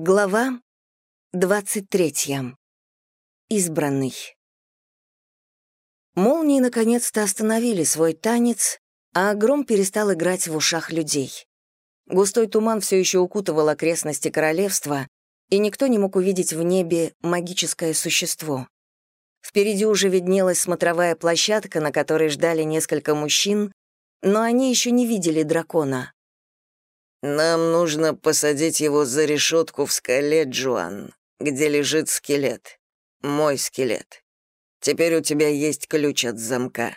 Глава 23. Избранный. Молнии наконец-то остановили свой танец, а гром перестал играть в ушах людей. Густой туман все еще укутывал окрестности королевства, и никто не мог увидеть в небе магическое существо. Впереди уже виднелась смотровая площадка, на которой ждали несколько мужчин, но они еще не видели дракона. «Нам нужно посадить его за решетку в скале, Джоан, где лежит скелет. Мой скелет. Теперь у тебя есть ключ от замка.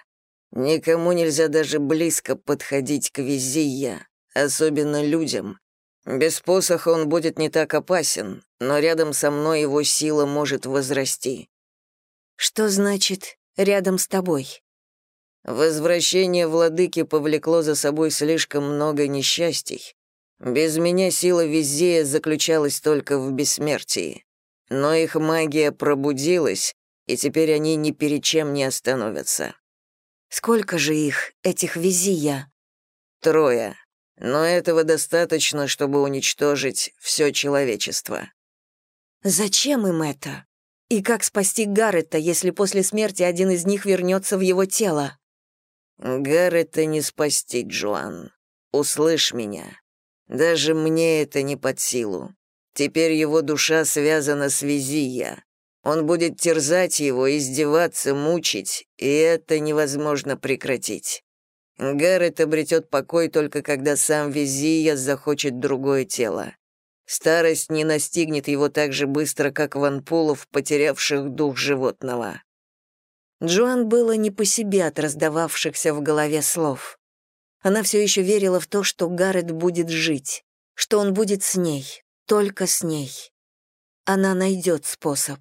Никому нельзя даже близко подходить к Визия, особенно людям. Без посоха он будет не так опасен, но рядом со мной его сила может возрасти». «Что значит «рядом с тобой»?» Возвращение владыки повлекло за собой слишком много несчастий. Без меня сила Визея заключалась только в бессмертии. Но их магия пробудилась, и теперь они ни перед чем не остановятся. Сколько же их, этих Визия? Трое. Но этого достаточно, чтобы уничтожить все человечество. Зачем им это? И как спасти Гаррета, если после смерти один из них вернется в его тело? Гаррета не спасти, Джоан. Услышь меня. Даже мне это не под силу. Теперь его душа связана с Визия. Он будет терзать его, издеваться, мучить, и это невозможно прекратить. Гаррет обретет покой только когда сам Визия захочет другое тело. Старость не настигнет его так же быстро, как ванпулов, потерявших дух животного. Джоан было не по себе от раздававшихся в голове слов. Она все еще верила в то, что Гаррет будет жить, что он будет с ней, только с ней. Она найдет способ.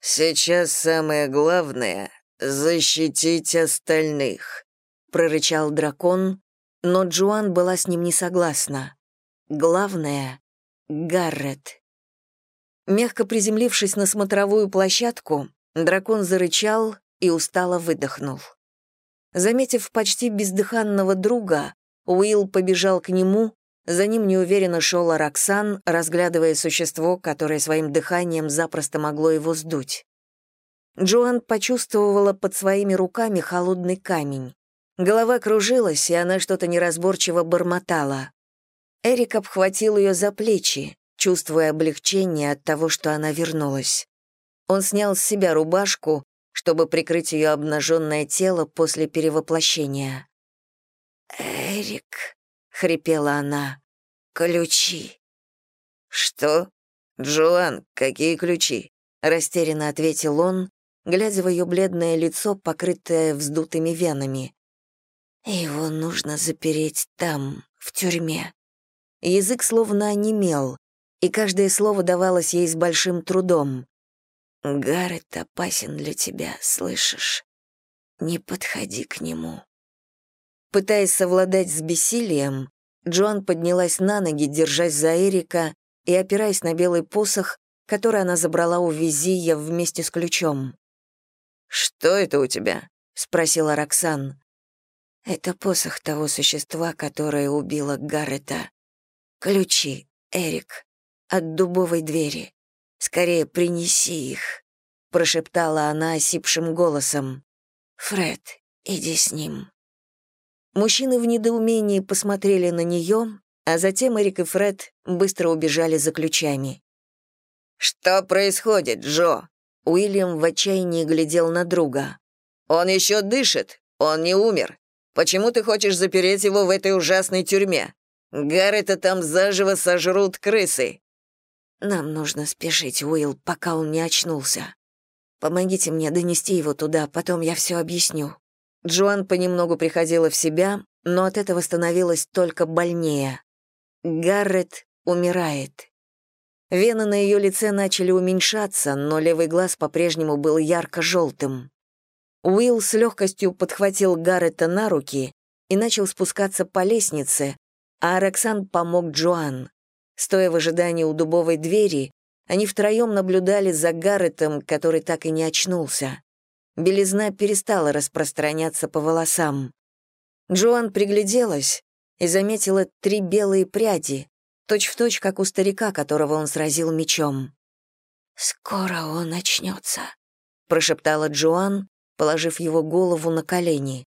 «Сейчас самое главное — защитить остальных», — прорычал дракон, но Джоан была с ним не согласна. Главное — Гаррет. Мягко приземлившись на смотровую площадку, дракон зарычал и устало выдохнул. Заметив почти бездыханного друга, Уилл побежал к нему, за ним неуверенно шел Араксан, разглядывая существо, которое своим дыханием запросто могло его сдуть. Джоан почувствовала под своими руками холодный камень. Голова кружилась, и она что-то неразборчиво бормотала. Эрик обхватил ее за плечи, чувствуя облегчение от того, что она вернулась. Он снял с себя рубашку, чтобы прикрыть ее обнаженное тело после перевоплощения. «Эрик», — хрипела она, — «ключи». «Что? Джоан, какие ключи?» — растерянно ответил он, глядя в ее бледное лицо, покрытое вздутыми венами. «Его нужно запереть там, в тюрьме». Язык словно онемел, и каждое слово давалось ей с большим трудом. Гаррет опасен для тебя, слышишь? Не подходи к нему». Пытаясь совладать с бессилием, Джоан поднялась на ноги, держась за Эрика и опираясь на белый посох, который она забрала у Визия вместе с ключом. «Что это у тебя?» — спросила Роксан. «Это посох того существа, которое убило Гаррета. Ключи, Эрик, от дубовой двери. Скорее принеси их», — прошептала она осипшим голосом. «Фред, иди с ним». Мужчины в недоумении посмотрели на нее, а затем Эрик и Фред быстро убежали за ключами. «Что происходит, Джо?» Уильям в отчаянии глядел на друга. «Он еще дышит, он не умер. Почему ты хочешь запереть его в этой ужасной тюрьме? Гаррета там заживо сожрут крысы. Нам нужно спешить, Уилл, пока он не очнулся. Помогите мне донести его туда, потом я все объясню». Джоан понемногу приходила в себя, но от этого становилось только больнее. Гаррет умирает. Вены на ее лице начали уменьшаться, но левый глаз по-прежнему был ярко-желтым. Уилл с легкостью подхватил Гаррета на руки и начал спускаться по лестнице, а Роксан помог Джоан. Стоя в ожидании у дубовой двери, они втроем наблюдали за Гарретом, который так и не очнулся. Белизна перестала распространяться по волосам. Джоан пригляделась и заметила три белые пряди, точь-в-точь, точь, как у старика, которого он сразил мечом. «Скоро он очнется», — прошептала Джоан, положив его голову на колени.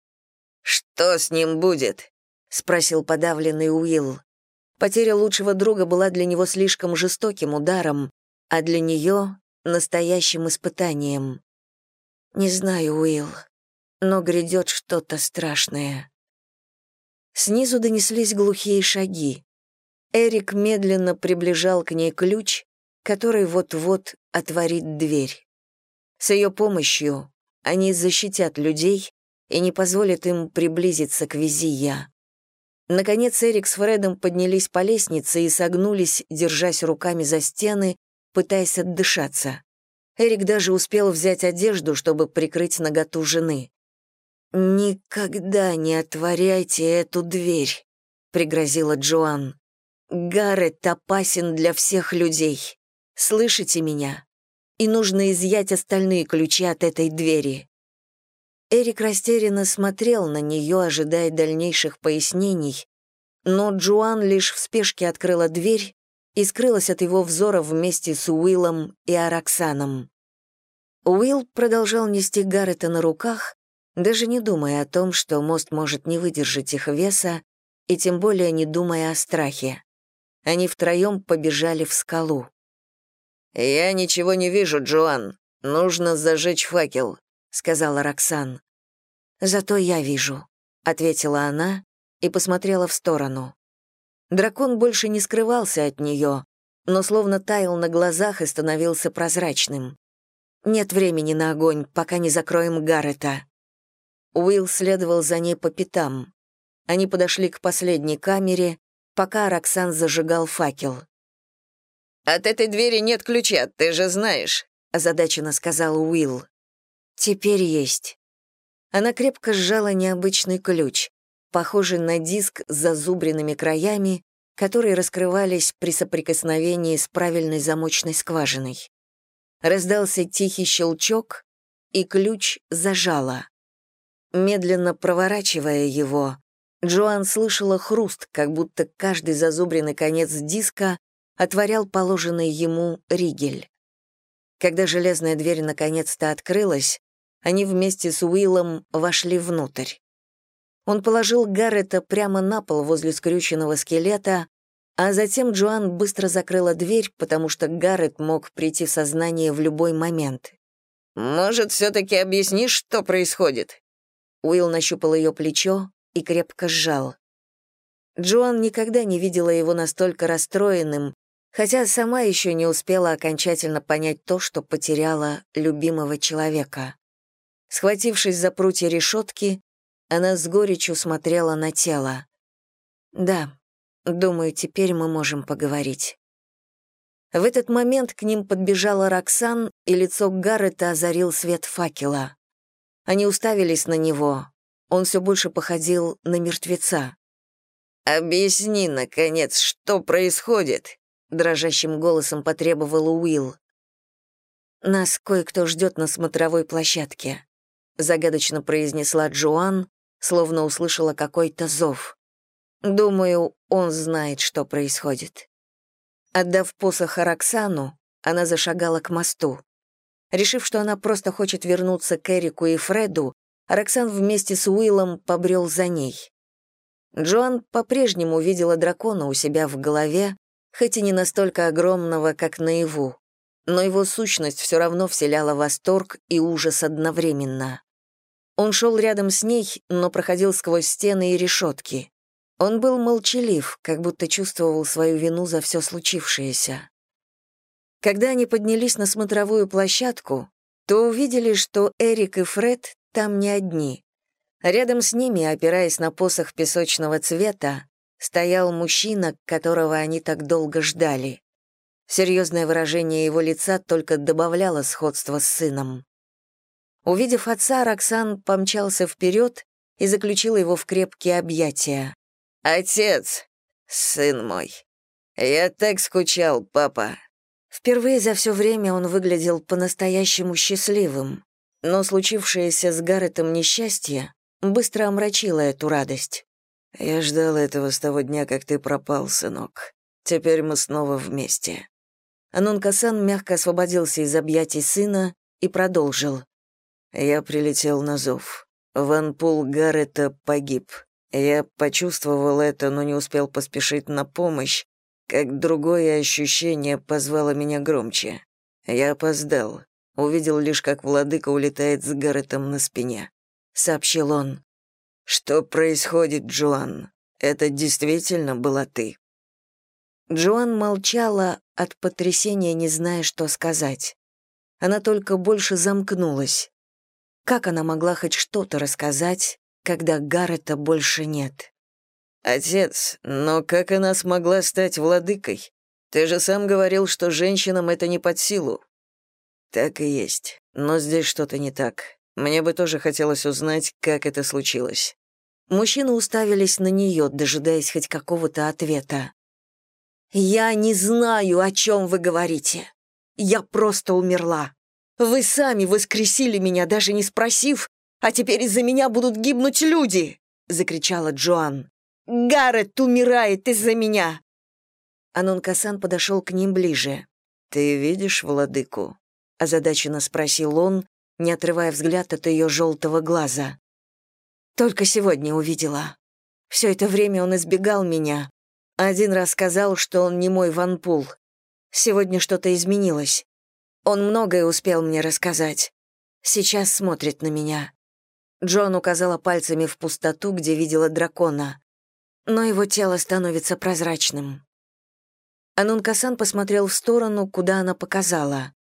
«Что с ним будет?» — спросил подавленный Уилл. Потеря лучшего друга была для него слишком жестоким ударом, а для нее — настоящим испытанием. «Не знаю, Уилл, но грядет что-то страшное». Снизу донеслись глухие шаги. Эрик медленно приближал к ней ключ, который вот-вот отворит дверь. С ее помощью они защитят людей и не позволят им приблизиться к Визия. Наконец Эрик с Фредом поднялись по лестнице и согнулись, держась руками за стены, пытаясь отдышаться. Эрик даже успел взять одежду, чтобы прикрыть наготу жены. «Никогда не отворяйте эту дверь», — пригрозила Джоан. «Гаррет опасен для всех людей. Слышите меня? И нужно изъять остальные ключи от этой двери». Эрик растерянно смотрел на нее, ожидая дальнейших пояснений, но Джоан лишь в спешке открыла дверь и скрылась от его взора вместе с Уиллом и Араксаном. Уилл продолжал нести Гаррета на руках, даже не думая о том, что мост может не выдержать их веса, и тем более не думая о страхе. Они втроем побежали в скалу. «Я ничего не вижу, Джоан. Нужно зажечь факел», — сказала Роксан. «Зато я вижу», — ответила она и посмотрела в сторону. Дракон больше не скрывался от нее, но словно таял на глазах и становился прозрачным. «Нет времени на огонь, пока не закроем Гаррета». Уилл следовал за ней по пятам. Они подошли к последней камере, пока Роксан зажигал факел. «От этой двери нет ключа, ты же знаешь», — озадаченно сказал Уилл. «Теперь есть». Она крепко сжала необычный ключ, похожий на диск с зазубренными краями, которые раскрывались при соприкосновении с правильной замочной скважиной. Раздался тихий щелчок, и ключ зажала. Медленно проворачивая его, Джоан слышала хруст, как будто каждый зазубренный конец диска отворял положенный ему ригель. Когда железная дверь наконец-то открылась, они вместе с Уиллом вошли внутрь. Он положил Гаррета прямо на пол возле скрюченного скелета, а затем Джоан быстро закрыла дверь, потому что Гаррет мог прийти в сознание в любой момент. «Может, все-таки объяснишь, что происходит?» Уилл нащупал ее плечо и крепко сжал. Джоан никогда не видела его настолько расстроенным, хотя сама еще не успела окончательно понять то, что потеряла любимого человека. Схватившись за прутья решетки, она с горечью смотрела на тело. «Да, думаю, теперь мы можем поговорить». В этот момент к ним подбежала Роксан, и лицо Гаррета озарил свет факела. Они уставились на него. Он все больше походил на мертвеца. «Объясни, наконец, что происходит?» — дрожащим голосом потребовал Уилл. «Нас кое-кто ждет на смотровой площадке», — загадочно произнесла Джоан, словно услышала какой-то зов. «Думаю, он знает, что происходит». Отдав посох Араксану, она зашагала к мосту. Решив, что она просто хочет вернуться к Эрику и Фреду, Роксан вместе с Уиллом побрел за ней. Джоан по-прежнему видела дракона у себя в голове, хоть и не настолько огромного, как наяву, но его сущность все равно вселяла восторг и ужас одновременно. Он шел рядом с ней, но проходил сквозь стены и решетки. Он был молчалив, как будто чувствовал свою вину за все случившееся. Когда они поднялись на смотровую площадку, то увидели, что Эрик и Фред там не одни. Рядом с ними, опираясь на посох песочного цвета, стоял мужчина, которого они так долго ждали. Серьезное выражение его лица только добавляло сходства с сыном. Увидев отца, Роксан помчался вперед и заключил его в крепкие объятия. «Отец, сын мой, я так скучал, папа. Впервые за все время он выглядел по-настоящему счастливым, но случившееся с Гарретом несчастье быстро омрачило эту радость. «Я ждал этого с того дня, как ты пропал, сынок», — Теперь мы снова вместе». Анункасан мягко освободился из объятий сына и продолжил. «Я прилетел на зов. Ванпул Гаррета погиб. Я почувствовал это, но не успел поспешить на помощь, как другое ощущение позвало меня громче. Я опоздал. Увидел лишь, как владыка улетает с Гарретом на спине. Сообщил он. «Что происходит, Джоан? Это действительно была ты?» Джоан молчала от потрясения, не зная, что сказать. Она только больше замкнулась. Как она могла хоть что-то рассказать, когда Гаррета больше нет? «Отец, но как она смогла стать владыкой? Ты же сам говорил, что женщинам это не под силу». «Так и есть, но здесь что-то не так. Мне бы тоже хотелось узнать, как это случилось». Мужчины уставились на нее, дожидаясь хоть какого-то ответа. «Я не знаю, о чем вы говорите. Я просто умерла. Вы сами воскресили меня, даже не спросив, а теперь из-за меня будут гибнуть люди!» — закричала Джоан. «Гаррет умирает из-за меня!» Анункасан подошел к ним ближе. «Ты видишь владыку?» — озадаченно спросил он, не отрывая взгляд от ее желтого глаза. «Только сегодня увидела. Все это время он избегал меня, один раз сказал, что он не мой ванпул. Сегодня что-то изменилось. Он многое успел мне рассказать. Сейчас смотрит на меня. Джон указала пальцами в пустоту, где видела дракона. Но его тело становится прозрачным. Анункасан посмотрел в сторону, куда она показала.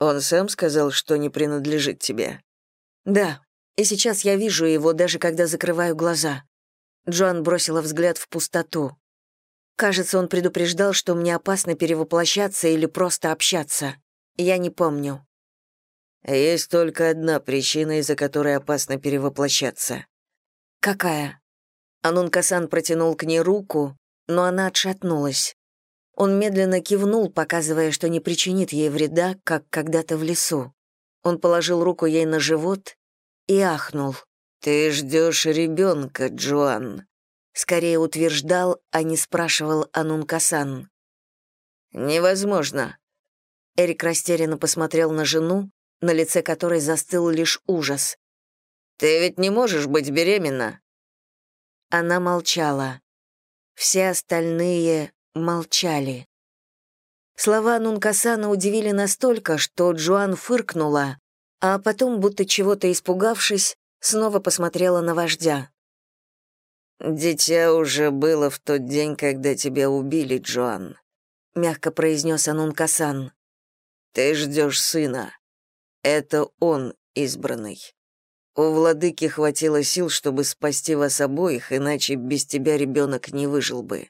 «Он сам сказал, что не принадлежит тебе?» «Да, и сейчас я вижу его, даже когда закрываю глаза». Джоан бросила взгляд в пустоту. Кажется, он предупреждал, что мне опасно перевоплощаться или просто общаться. Я не помню. Есть только одна причина, из-за которой опасно перевоплощаться. Какая? Анункасан протянул к ней руку, но она отшатнулась. Он медленно кивнул, показывая, что не причинит ей вреда, как когда-то в лесу. Он положил руку ей на живот и ахнул. «Ты ждешь ребенка, Джоан скорее утверждал, а не спрашивал Анункасан. «Невозможно». Эрик растерянно посмотрел на жену, на лице которой застыл лишь ужас. «Ты ведь не можешь быть беременна?» Она молчала. Все остальные молчали. Слова Нункасана удивили настолько, что Джоан фыркнула, а потом, будто чего-то испугавшись, снова посмотрела на вождя. «Дитя уже было в тот день, когда тебя убили, Джоан», — мягко произнес Анункасан. «Ты ждешь сына. Это он избранный. У владыки хватило сил, чтобы спасти вас обоих, иначе без тебя ребенок не выжил бы».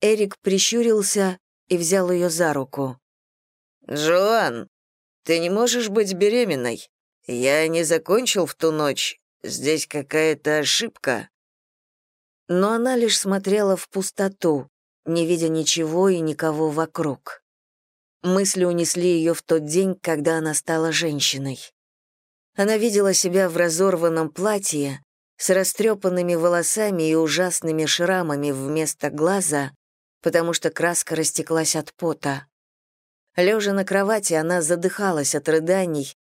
Эрик прищурился и взял ее за руку. «Джоан, ты не можешь быть беременной. Я не закончил в ту ночь. Здесь какая-то ошибка» но она лишь смотрела в пустоту, не видя ничего и никого вокруг. Мысли унесли ее в тот день, когда она стала женщиной. Она видела себя в разорванном платье, с растрепанными волосами и ужасными шрамами вместо глаза, потому что краска растеклась от пота. Лежа на кровати, она задыхалась от рыданий,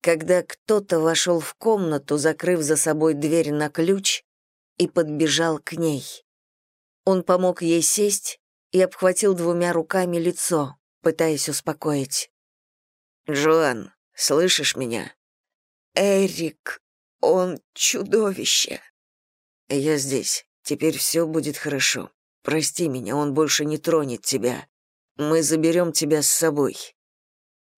когда кто-то вошел в комнату, закрыв за собой дверь на ключ, и подбежал к ней. Он помог ей сесть и обхватил двумя руками лицо, пытаясь успокоить. «Джоан, слышишь меня?» «Эрик, он чудовище!» «Я здесь. Теперь все будет хорошо. Прости меня, он больше не тронет тебя. Мы заберем тебя с собой».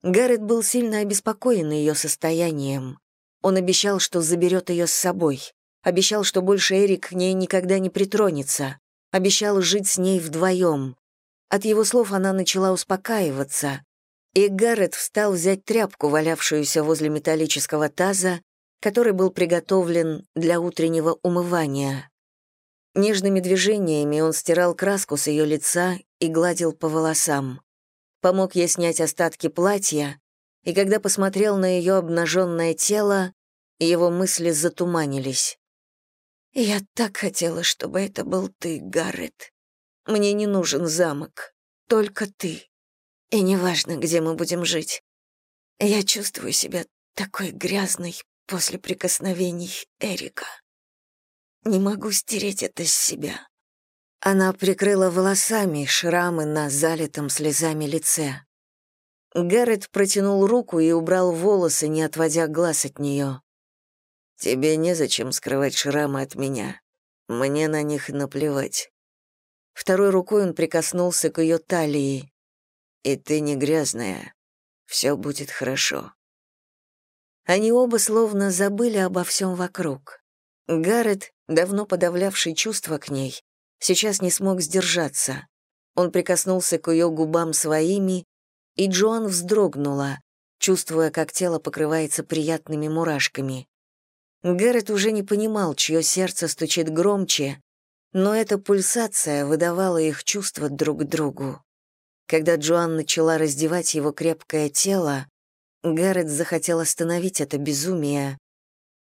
Гаррет был сильно обеспокоен ее состоянием. Он обещал, что заберет ее с собой. Обещал, что больше Эрик к ней никогда не притронется. Обещал жить с ней вдвоем. От его слов она начала успокаиваться. И Гаррет встал взять тряпку, валявшуюся возле металлического таза, который был приготовлен для утреннего умывания. Нежными движениями он стирал краску с ее лица и гладил по волосам. Помог ей снять остатки платья, и когда посмотрел на ее обнаженное тело, его мысли затуманились. «Я так хотела, чтобы это был ты, Гаррет», Мне не нужен замок. Только ты. И неважно, где мы будем жить. Я чувствую себя такой грязной после прикосновений Эрика. Не могу стереть это с себя. Она прикрыла волосами шрамы на залитом слезами лице. Гаррет протянул руку и убрал волосы, не отводя глаз от нее. «Тебе незачем скрывать шрамы от меня. Мне на них наплевать». Второй рукой он прикоснулся к ее талии. «И ты не грязная. Все будет хорошо». Они оба словно забыли обо всем вокруг. Гаррет, давно подавлявший чувства к ней, сейчас не смог сдержаться. Он прикоснулся к ее губам своими, и Джоан вздрогнула, чувствуя, как тело покрывается приятными мурашками. Гаррет уже не понимал, чье сердце стучит громче, но эта пульсация выдавала их чувства друг другу. Когда Джоан начала раздевать его крепкое тело, Гаррет захотел остановить это безумие.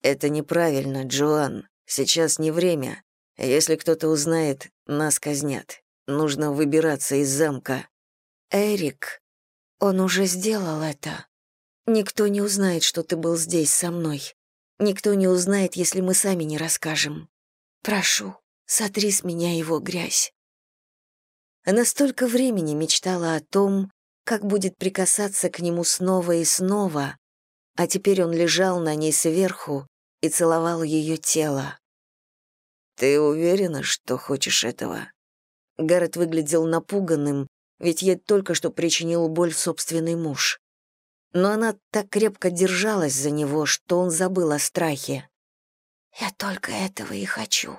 «Это неправильно, Джоан. Сейчас не время. Если кто-то узнает, нас казнят. Нужно выбираться из замка». «Эрик, он уже сделал это. Никто не узнает, что ты был здесь со мной. Никто не узнает, если мы сами не расскажем. Прошу, сотри с меня его грязь». Она столько времени мечтала о том, как будет прикасаться к нему снова и снова, а теперь он лежал на ней сверху и целовал ее тело. «Ты уверена, что хочешь этого?» Гаррет выглядел напуганным, ведь ей только что причинил боль собственный муж. Но она так крепко держалась за него, что он забыл о страхе. «Я только этого и хочу.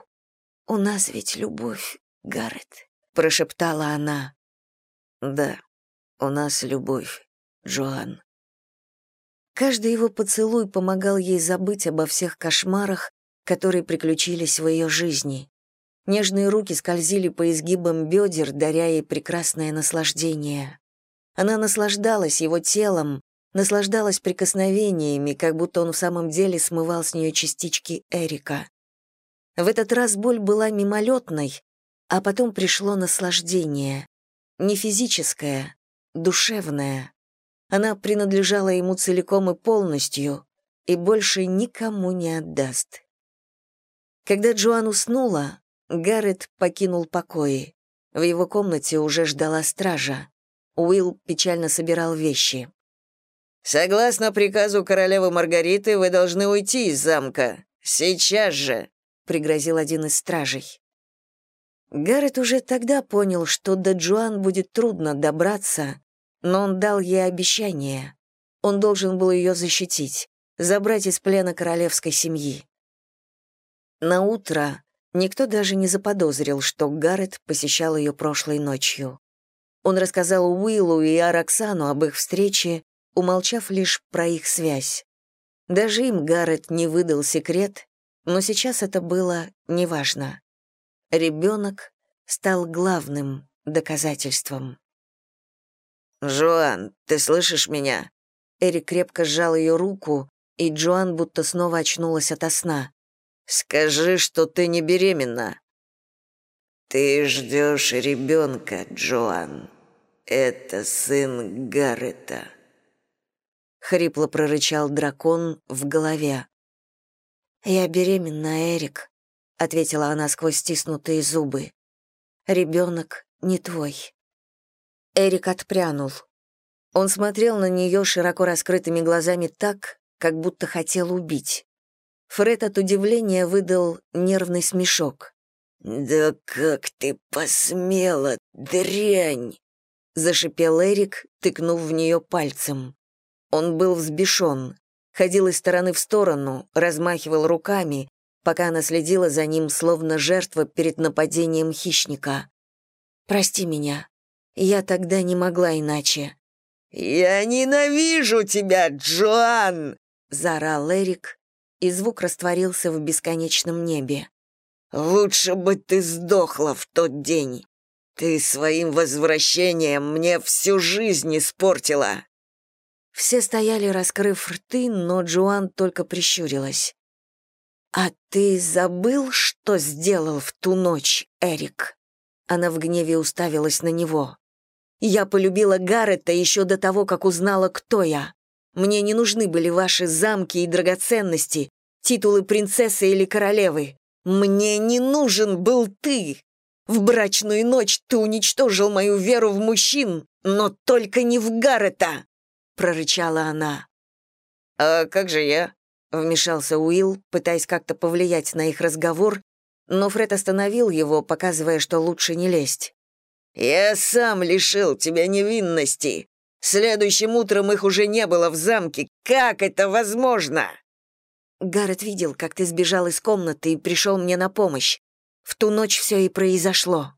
У нас ведь любовь, Гаррет», — прошептала она. «Да», у нас любовь, Джоан. Каждый его поцелуй помогал ей забыть обо всех кошмарах, которые приключились в ее жизни. Нежные руки скользили по изгибам бедер, даря ей прекрасное наслаждение. Она наслаждалась его телом, наслаждалась прикосновениями, как будто он в самом деле смывал с нее частички Эрика. В этот раз боль была мимолетной, а потом пришло наслаждение. Не физическое, душевная. Она принадлежала ему целиком и полностью и больше никому не отдаст. Когда Джоан уснула, Гаррет покинул покои. В его комнате уже ждала стража. Уилл печально собирал вещи. «Согласно приказу королевы Маргариты, вы должны уйти из замка. Сейчас же!» — пригрозил один из стражей. Гаррет уже тогда понял, что до Джоан будет трудно добраться, но он дал ей обещание. Он должен был ее защитить, забрать из плена королевской семьи. На утро никто даже не заподозрил, что Гаррет посещал ее прошлой ночью. Он рассказал Уиллу и Араксану об их встрече, умолчав лишь про их связь. Даже им Гаррет не выдал секрет, но сейчас это было неважно. Ребенок стал главным доказательством. «Жоан, ты слышишь меня?» Эрик крепко сжал ее руку, и Джоан будто снова очнулась ото сна. «Скажи, что ты не беременна». «Ты ждешь ребенка, Джоан. Это сын Гаррета». Хрипло прорычал дракон в голове. «Я беременна, Эрик», — ответила она сквозь стиснутые зубы. «Ребенок не твой». Эрик отпрянул. Он смотрел на нее широко раскрытыми глазами так, как будто хотел убить. Фред от удивления выдал нервный смешок. «Да как ты посмела, дрянь!» — зашипел Эрик, тыкнув в нее пальцем. Он был взбешен, ходил из стороны в сторону, размахивал руками, пока она следила за ним, словно жертва перед нападением хищника. «Прости меня. Я тогда не могла иначе». «Я ненавижу тебя, Джоан!» — заорал Эрик, и звук растворился в бесконечном небе. «Лучше бы ты сдохла в тот день. Ты своим возвращением мне всю жизнь испортила». Все стояли, раскрыв рты, но Джоан только прищурилась. «А ты забыл, что сделал в ту ночь, Эрик?» Она в гневе уставилась на него. «Я полюбила Гаррета еще до того, как узнала, кто я. Мне не нужны были ваши замки и драгоценности, титулы принцессы или королевы. Мне не нужен был ты. В брачную ночь ты уничтожил мою веру в мужчин, но только не в Гаррета!» — прорычала она. «А как же я?» — вмешался Уилл, пытаясь как-то повлиять на их разговор, но Фред остановил его, показывая, что лучше не лезть. «Я сам лишил тебя невинности. Следующим утром их уже не было в замке. Как это возможно?» Гаррет видел, как ты сбежал из комнаты и пришел мне на помощь. В ту ночь все и произошло.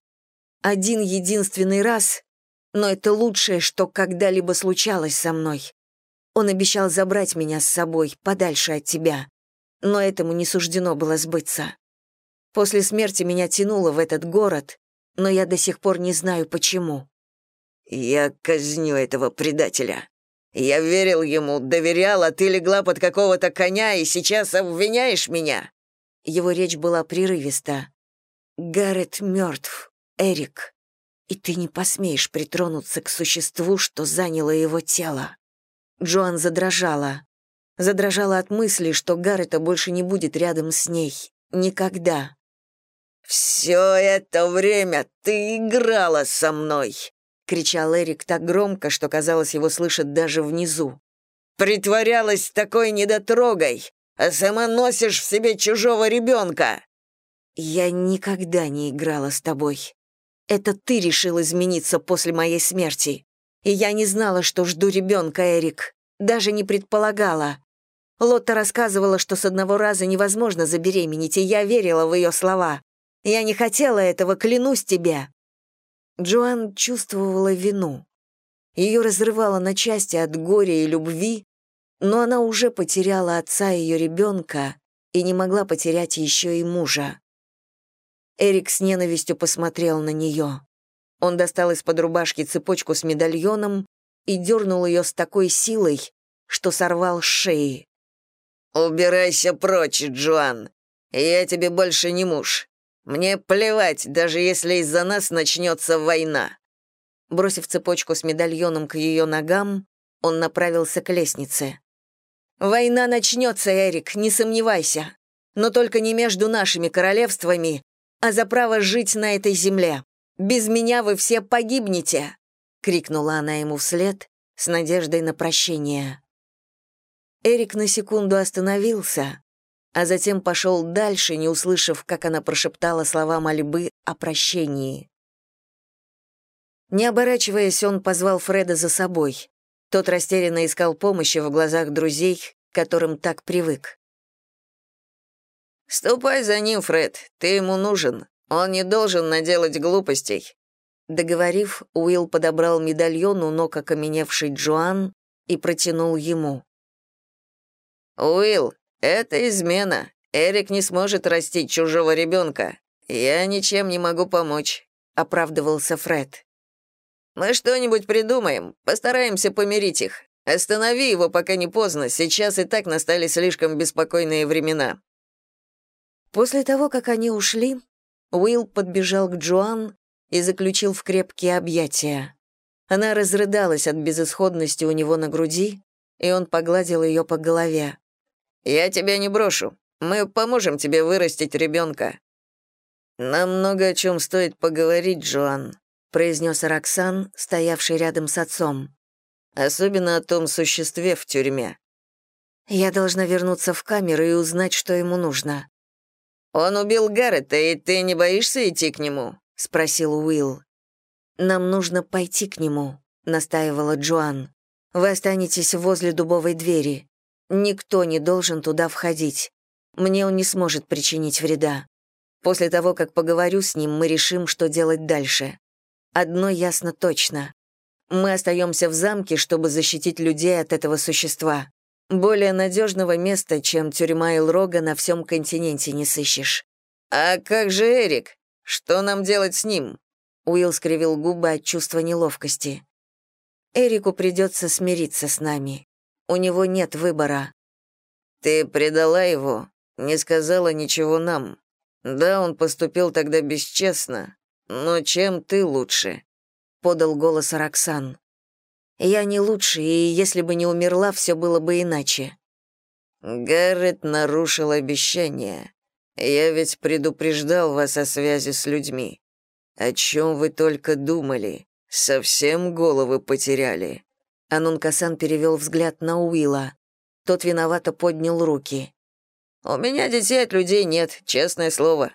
Один единственный раз, но это лучшее, что когда-либо случалось со мной. Он обещал забрать меня с собой, подальше от тебя, но этому не суждено было сбыться. После смерти меня тянуло в этот город, но я до сих пор не знаю, почему. «Я казню этого предателя. Я верил ему, доверял, а ты легла под какого-то коня и сейчас обвиняешь меня?» Его речь была прерывиста. «Гаррет мертв, Эрик, и ты не посмеешь притронуться к существу, что заняло его тело». Джоан задрожала. Задрожала от мысли, что Гаррета больше не будет рядом с ней. Никогда. «Все это время ты играла со мной!» — кричал Эрик так громко, что, казалось, его слышат даже внизу. «Притворялась такой недотрогой, а сама носишь в себе чужого ребенка!» «Я никогда не играла с тобой. Это ты решил измениться после моей смерти. И я не знала, что жду ребенка, Эрик. Даже не предполагала. Лотта рассказывала, что с одного раза невозможно забеременеть, и я верила в ее слова. Я не хотела этого, клянусь тебе». Джоан чувствовала вину. Ее разрывало на части от горя и любви, но она уже потеряла отца ее ребенка и не могла потерять еще и мужа. Эрик с ненавистью посмотрел на нее. Он достал из-под рубашки цепочку с медальоном и дернул ее с такой силой, что сорвал с шеи. «Убирайся прочь, Джоан. Я тебе больше не муж. Мне плевать, даже если из-за нас начнется война». Бросив цепочку с медальоном к ее ногам, он направился к лестнице. «Война начнется, Эрик, не сомневайся. Но только не между нашими королевствами, а за право жить на этой земле. Без меня вы все погибнете!» — крикнула она ему вслед с надеждой на прощение. Эрик на секунду остановился, а затем пошел дальше, не услышав, как она прошептала слова мольбы о прощении. Не оборачиваясь, он позвал Фреда за собой. Тот растерянно искал помощи в глазах друзей, к которым так привык. «Ступай за ним, Фред, ты ему нужен. Он не должен наделать глупостей». Договорив, Уилл подобрал медальон у ног окаменевший Джоан и протянул ему. «Уилл, это измена. Эрик не сможет растить чужого ребенка. Я ничем не могу помочь», — оправдывался Фред. «Мы что-нибудь придумаем, постараемся помирить их. Останови его, пока не поздно, сейчас и так настали слишком беспокойные времена». После того, как они ушли, Уилл подбежал к Джоан и заключил в крепкие объятия. Она разрыдалась от безысходности у него на груди, и он погладил ее по голове. «Я тебя не брошу. Мы поможем тебе вырастить ребенка». «Нам много о чем стоит поговорить, Джоан», произнес Роксан, стоявший рядом с отцом. «Особенно о том существе в тюрьме». «Я должна вернуться в камеру и узнать, что ему нужно. «Он убил Гаррета, и ты не боишься идти к нему?» — спросил Уилл. «Нам нужно пойти к нему», — настаивала Джоан. «Вы останетесь возле дубовой двери. Никто не должен туда входить. Мне он не сможет причинить вреда. После того, как поговорю с ним, мы решим, что делать дальше. Одно ясно точно. Мы остаемся в замке, чтобы защитить людей от этого существа. Более надежного места, чем тюрьма Илрога, на всем континенте не сыщешь. «А как же Эрик? Что нам делать с ним?» Уилл скривил губы от чувства неловкости. «Эрику придется смириться с нами. У него нет выбора». «Ты предала его, не сказала ничего нам. Да, он поступил тогда бесчестно, но чем ты лучше?» — подал голос Роксан. «Я не лучше, и если бы не умерла, все было бы иначе». Гаррет нарушил обещание. Я ведь предупреждал вас о связи с людьми. О чем вы только думали? Совсем головы потеряли. Анункасан перевел взгляд на Уилла. Тот виновато поднял руки. «У меня детей от людей нет, честное слово».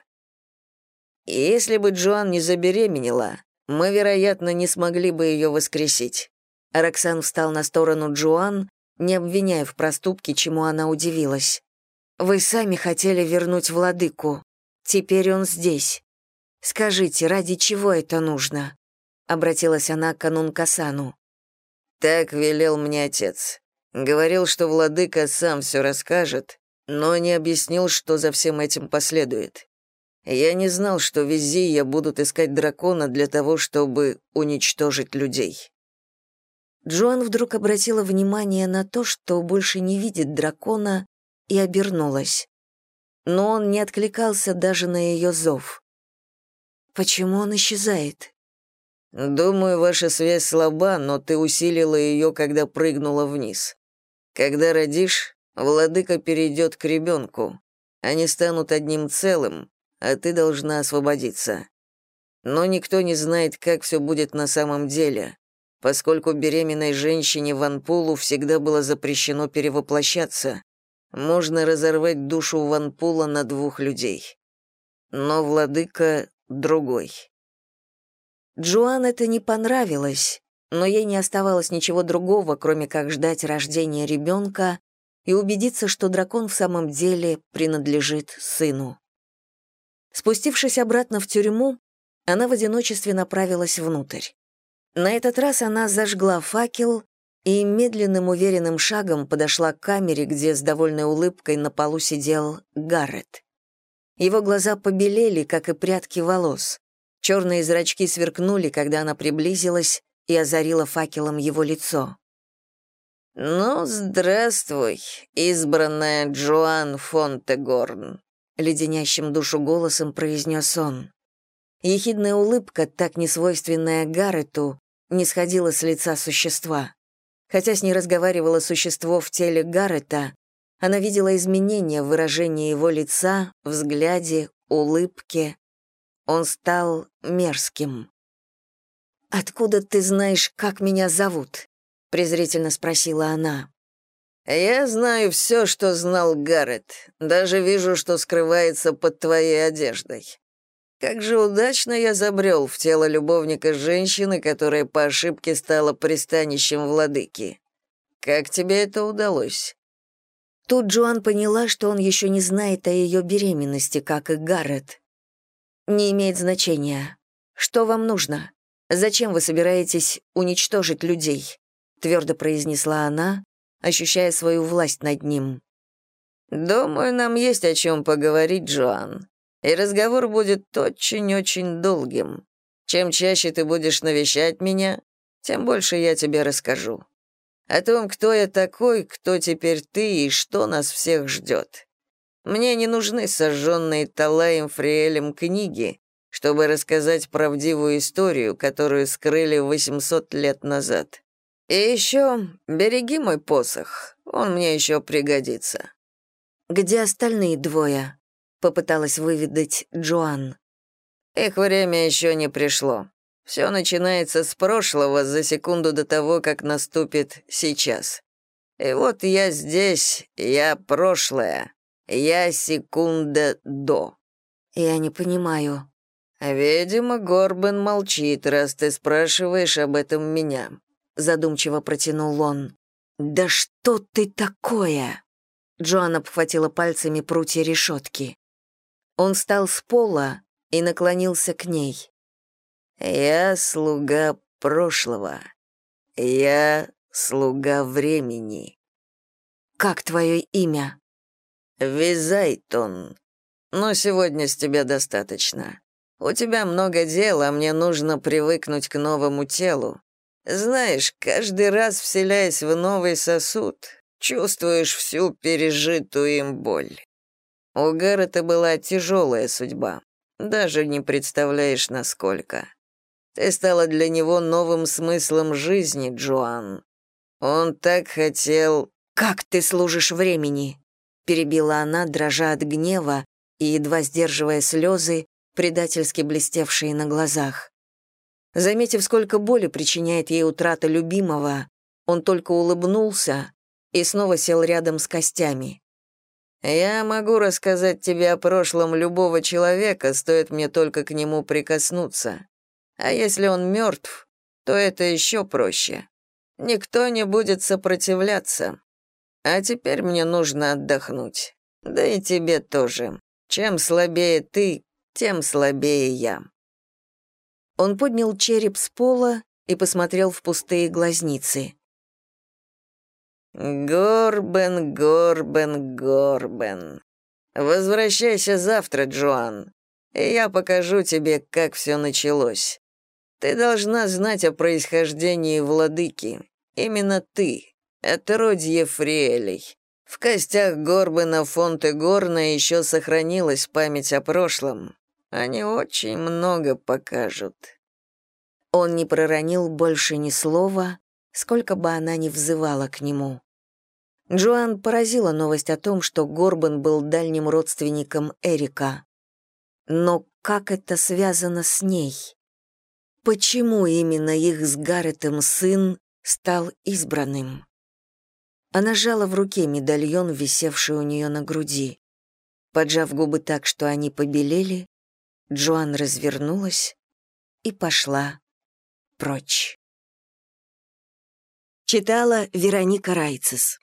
«Если бы Джоан не забеременела, мы, вероятно, не смогли бы ее воскресить». Роксан встал на сторону Джоан, не обвиняя в проступке, чему она удивилась. «Вы сами хотели вернуть владыку. Теперь он здесь. Скажите, ради чего это нужно?» Обратилась она к Анункасану. «Так велел мне отец. Говорил, что владыка сам все расскажет, но не объяснил, что за всем этим последует. Я не знал, что в Визия будут искать дракона для того, чтобы уничтожить людей. Джоан вдруг обратила внимание на то, что больше не видит дракона, и обернулась. Но он не откликался даже на ее зов. Почему он исчезает? Думаю, ваша связь слаба, но ты усилила ее, когда прыгнула вниз. Когда родишь, владыка перейдет к ребенку. Они станут одним целым, а ты должна освободиться. Но никто не знает, как все будет на самом деле поскольку беременной женщине Ванпулу всегда было запрещено перевоплощаться. Можно разорвать душу Ванпула на двух людей. Но владыка другой. Джоан это не понравилось, но ей не оставалось ничего другого, кроме как ждать рождения ребенка и убедиться, что дракон в самом деле принадлежит сыну. Спустившись обратно в тюрьму, она в одиночестве направилась внутрь. На этот раз она зажгла факел и медленным уверенным шагом подошла к камере, где с довольной улыбкой на полу сидел Гаррет. Его глаза побелели, как и прядки волос. Черные зрачки сверкнули, когда она приблизилась и озарила факелом его лицо. «Ну, здравствуй, избранная Джоан Фонтегорн», — леденящим душу голосом произнес он. Ехидная улыбка, так несвойственная Гаррету, не сходила с лица существа. Хотя с ней разговаривало существо в теле Гаррета, она видела изменения в выражении его лица, взгляде, улыбке. Он стал мерзким. «Откуда ты знаешь, как меня зовут?» — презрительно спросила она. «Я знаю все, что знал Гаррет. Даже вижу, что скрывается под твоей одеждой. Как же удачно я забрел в тело любовника женщины, которая по ошибке стала пристанищем владыки. Как тебе это удалось?» Тут Джоан поняла, что он еще не знает о ее беременности, как и Гаррет. «Не имеет значения. Что вам нужно? Зачем вы собираетесь уничтожить людей?» твердо произнесла она, ощущая свою власть над ним. «Думаю, нам есть о чем поговорить, Джоан и разговор будет очень-очень долгим. Чем чаще ты будешь навещать меня, тем больше я тебе расскажу. О том, кто я такой, кто теперь ты и что нас всех ждет. Мне не нужны сожженные Талаем Фриэлем книги, чтобы рассказать правдивую историю, которую скрыли 800 лет назад. И еще береги мой посох, он мне еще пригодится». «Где остальные двое?» Попыталась выведать Джоан. Их время еще не пришло. Все начинается с прошлого за секунду до того, как наступит сейчас. И вот я здесь, я прошлое, я секунда до. Я не понимаю. Видимо, Горбен молчит, раз ты спрашиваешь об этом меня. Задумчиво протянул он. Да что ты такое? Джоан обхватила пальцами прутья решетки. Он встал с пола и наклонился к ней. «Я слуга прошлого. Я слуга времени». «Как твое имя?» «Визайтон. Но сегодня с тебя достаточно. У тебя много дел, а мне нужно привыкнуть к новому телу. Знаешь, каждый раз вселяясь в новый сосуд, чувствуешь всю пережитую им боль. У Гаррета была тяжелая судьба. Даже не представляешь, насколько. Ты стала для него новым смыслом жизни, Джоан. Он так хотел... «Как ты служишь времени?» перебила она, дрожа от гнева и едва сдерживая слезы, предательски блестевшие на глазах. Заметив, сколько боли причиняет ей утрата любимого, он только улыбнулся и снова сел рядом с костями. «Я могу рассказать тебе о прошлом любого человека, стоит мне только к нему прикоснуться. А если он мертв, то это еще проще. Никто не будет сопротивляться. А теперь мне нужно отдохнуть. Да и тебе тоже. Чем слабее ты, тем слабее я». Он поднял череп с пола и посмотрел в пустые глазницы. «Горбен, Горбен, Горбен. Возвращайся завтра, Джоан, и я покажу тебе, как все началось. Ты должна знать о происхождении владыки. Именно ты, отродье Фриэлей. В костях Горбена Фонте Горна еще сохранилась память о прошлом. Они очень много покажут». Он не проронил больше ни слова, сколько бы она ни взывала к нему. Джоан поразила новость о том, что Горбан был дальним родственником Эрика. Но как это связано с ней? Почему именно их с Гарретом сын стал избранным? Она сжала в руке медальон, висевший у нее на груди. Поджав губы так, что они побелели, Джоан развернулась и пошла прочь. Читала Вероника Райцес